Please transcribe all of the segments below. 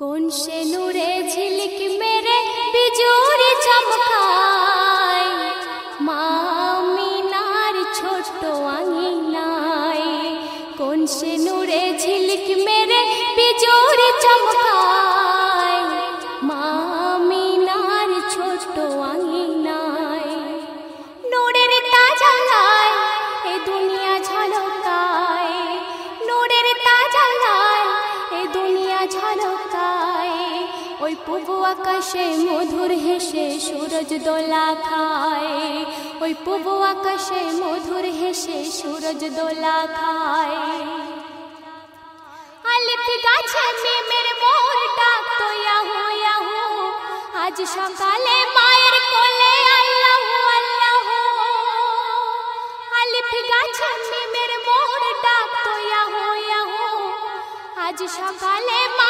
কোন সে নূরে ঝিলিক মেরে বিজুরি চমকায়? মা মিনার ছোট আঙিনায়। কোন সে নূরে ঝিলিক মেরে বিজুরি চমকায়? ওই পূব আকাশে মধুর হেসে সূরজ দোলা খায়। ওই পূব আকাশে মধুর হেসে সূরজ দোলা খায়। আলিফ গাছে মেমের মোর ডাক তো ইয়াহু ইয়াহু আজ সকালে মায়ের কোলে আল্লাহু আল্লাহু আলিফ গাছে মেমের মোর ডাক তো ইয়াহু ইয়াহু আজ সকালে মায়ের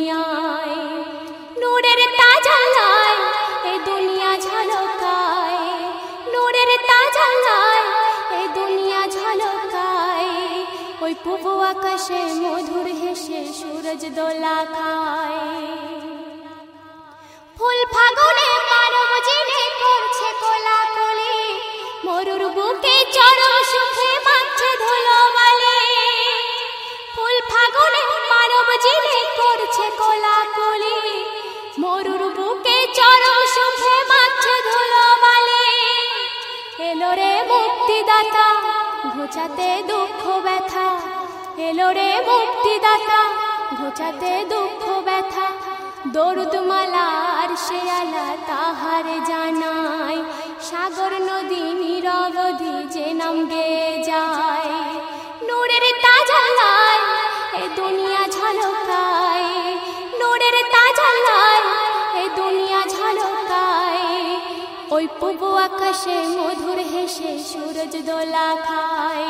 আকাশে মধুর হেসে সূরজ দোলা খায়। ফুল ফাগুনে মানব জিনে করছে কোলাকুলি, মরুর বুকে চরম সুখে মাছে ধুলোবালি ফুল ফাগুনে মানব জিনে করছে কোলাকুলি, মরুর বুকে চরম সুখে মাছে ধুলোবালি এলো রে মুক্তিদাতা, ঘোচাতে দুঃখ ব্যথা এলো রে মুক্তিদাতা, ঘোচাতে দুঃখ ব্যথা। দরুদ মালার আলা তাহার জানায় সাগর নদী নিরবধি যে নাম গে যায়। নূরের তাজালায় এ দুনিয়া ঝলকায়, নূরের তাজালায় এ দুনিয়া ঝলকায়। ওই পূব আকাশে মধুর হেসে সূরজ দোলা খায়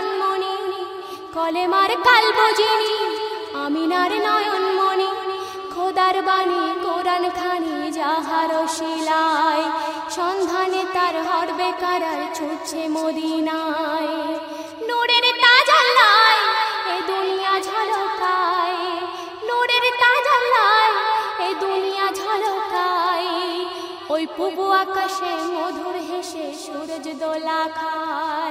কলেমার কালবজিনী আমিনার নয়ন মনি খোদার বাণী কোরআন খানি যাহার শিলায়, সন্ধানে তার হরবে কারার ছুটছে মদিনায়। নূরের তাজাল্লায় এ দুনিয়া ঝলকায়, নূরের তাজাল্লায় এ দুনিয়া ঝলকায়। ওই পূব আকাশে মধুর হেসে সূরজ দোলা খায়।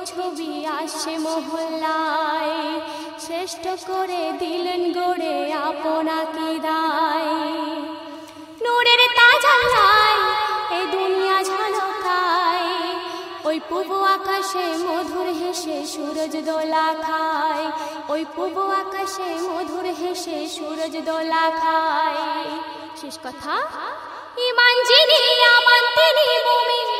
প্রতিছবি আসে মহল্লায়। শ্রেষ্ঠ করে দিলেন গড়ে আপনাকে দায়। নূরের তাজালায় এ দুনিয়া ঝলকায়। ওই পূব আকাশে মধুর হেসে সূরজ দোলা খায়। ওই পূব আকাশে মধুর হেসে সূরজ দোলা খায়। শেষ কথা? ইমান যিনি, আমান তিনি মুমিনের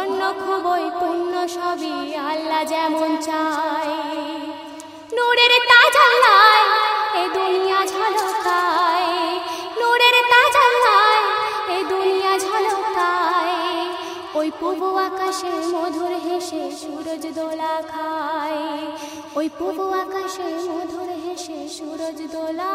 ধন্য খুবই পুণ্য সবই আল্লাহ যেমন চায়। নূরের তাজাল্লায় এ দুনিয়া ঝলকায়। নূরের তাজাল্লায় এ দুনিয়া ঝলকায়। ওই পূব আকাশে মধুর হেসে সূরজ দোলা খায়। ওই পূব আকাশে মধুর হেসে সূরজ দোলা